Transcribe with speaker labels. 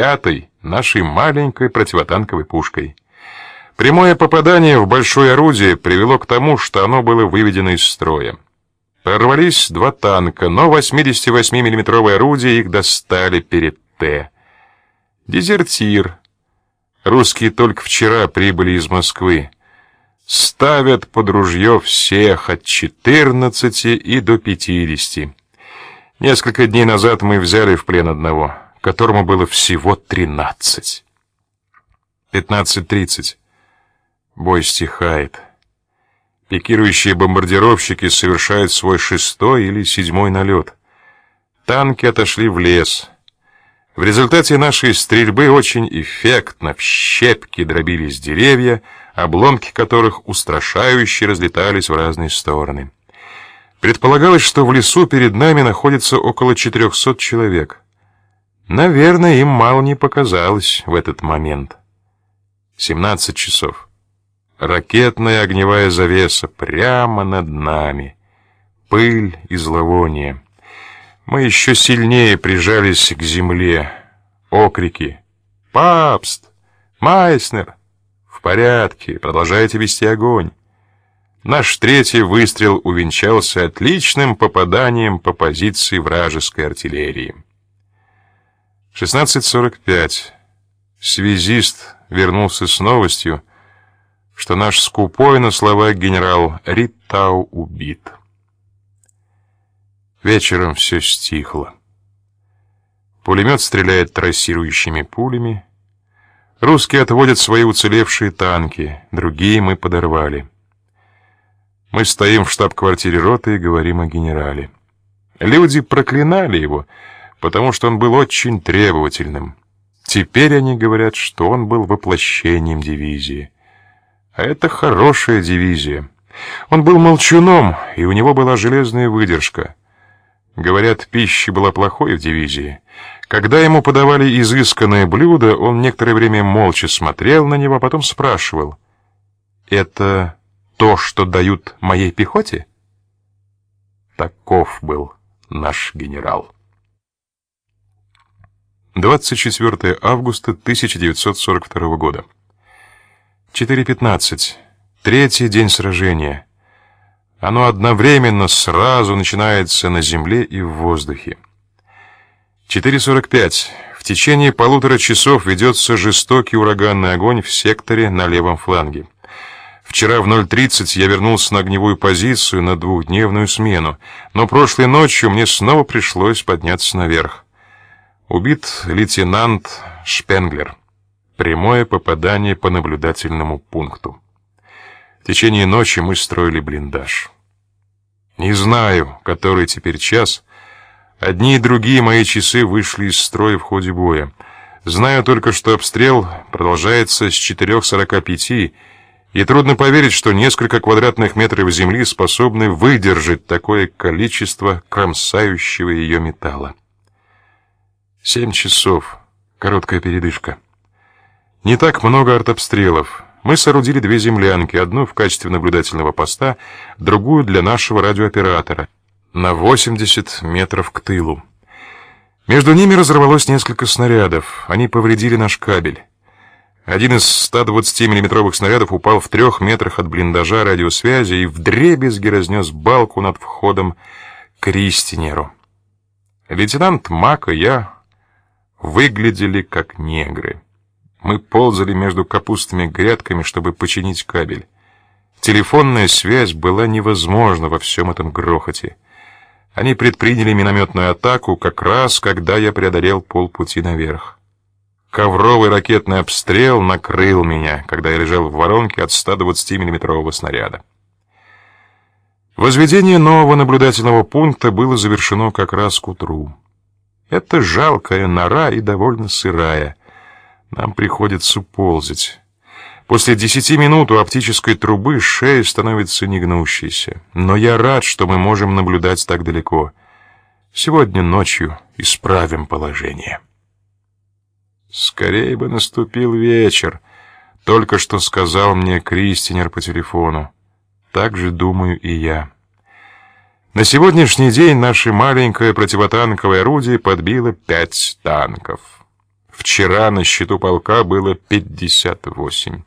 Speaker 1: пятой нашей маленькой противотанковой пушкой. Прямое попадание в большое орудие привело к тому, что оно было выведено из строя. Прорвались два танка, но 88 миллиметровое орудие их достали перед Т. Дезертир. Русские только вчера прибыли из Москвы. Ставят под ружье всех от 14 и до 50. Несколько дней назад мы взяли в плен одного, которому было всего 13. 15.30. Бой стихает. Пикирующие бомбардировщики совершают свой шестой или седьмой налет. Танки отошли в лес. В результате нашей стрельбы очень эффектно в щепки дробились деревья, обломки которых устрашающе разлетались в разные стороны. Предполагалось, что в лесу перед нами находится около 400 человек. Наверное, им мало не показалось в этот момент. 17 часов. Ракетная огневая завеса прямо над нами. Пыль и зловоние. Мы еще сильнее прижались к земле. Окрики. «Папст! Майснер! В порядке, продолжайте вести огонь!» Наш третий выстрел увенчался отличным попаданием по позиции вражеской артиллерии. 16.45. Связист вернулся с новостью, что наш скупой на слова генерал Риттау убит. Вечером все стихло. Пулемет стреляет трассирующими пулями. Русские отводят свои уцелевшие танки, другие мы подорвали. Мы стоим в штаб-квартире роты и говорим о генерале. Люди проклинали его, потому что он был очень требовательным. Теперь они говорят, что он был воплощением дивизии. А это хорошая дивизия. Он был молчуном, и у него была железная выдержка. Говорят, пища была плохой в дивизии. Когда ему подавали изысканное блюдо, он некоторое время молча смотрел на него, а потом спрашивал: "Это то, что дают моей пехоте?" Таков был наш генерал. 24 августа 1942 года. 4.15. Третий день сражения. Оно одновременно сразу начинается на земле и в воздухе. 4.45. В течение полутора часов ведется жестокий ураганный огонь в секторе на левом фланге. Вчера в 0.30 я вернулся на огневую позицию на двухдневную смену, но прошлой ночью мне снова пришлось подняться наверх. Убит лейтенант Шпенглер. Прямое попадание по наблюдательному пункту. В течение ночи мы строили блиндаж. Не знаю, который теперь час. Одни и другие мои часы вышли из строя в ходе боя. Знаю только, что обстрел продолжается с 4:45, и трудно поверить, что несколько квадратных метров земли способны выдержать такое количество кромсающего ее металла. Семь часов. Короткая передышка. Не так много артобстрелов. Мы соорудили две землянки, одну в качестве наблюдательного поста, другую для нашего радиооператора, на 80 метров к тылу. Между ними разорвалось несколько снарядов. Они повредили наш кабель. Один из 120 миллиметровых снарядов упал в трех метрах от блиндажа радиосвязи и вдребезги разнес балку над входом к Ристинеру. Лейтенант Мак и я выглядели как негры. Мы ползали между капустными грядками, чтобы починить кабель. Телефонная связь была невозможна во всем этом грохоте. Они предприняли минометную атаку как раз, когда я преодолел полпути наверх. Ковровый ракетный обстрел накрыл меня, когда я лежал в воронке от 120 миллиметрового снаряда. Возведение нового наблюдательного пункта было завершено как раз к утру. Это жалкая нора и довольно сырая. Нам приходится ползать. После десяти минут у оптической трубы шея становится негнущейся. Но я рад, что мы можем наблюдать так далеко. Сегодня ночью исправим положение. Скорее бы наступил вечер, только что сказал мне Кристинер по телефону. Так же думаю и я. На сегодняшний день наше маленькое противотанковое орудие подбило пять танков. Вчера на счету полка было 58.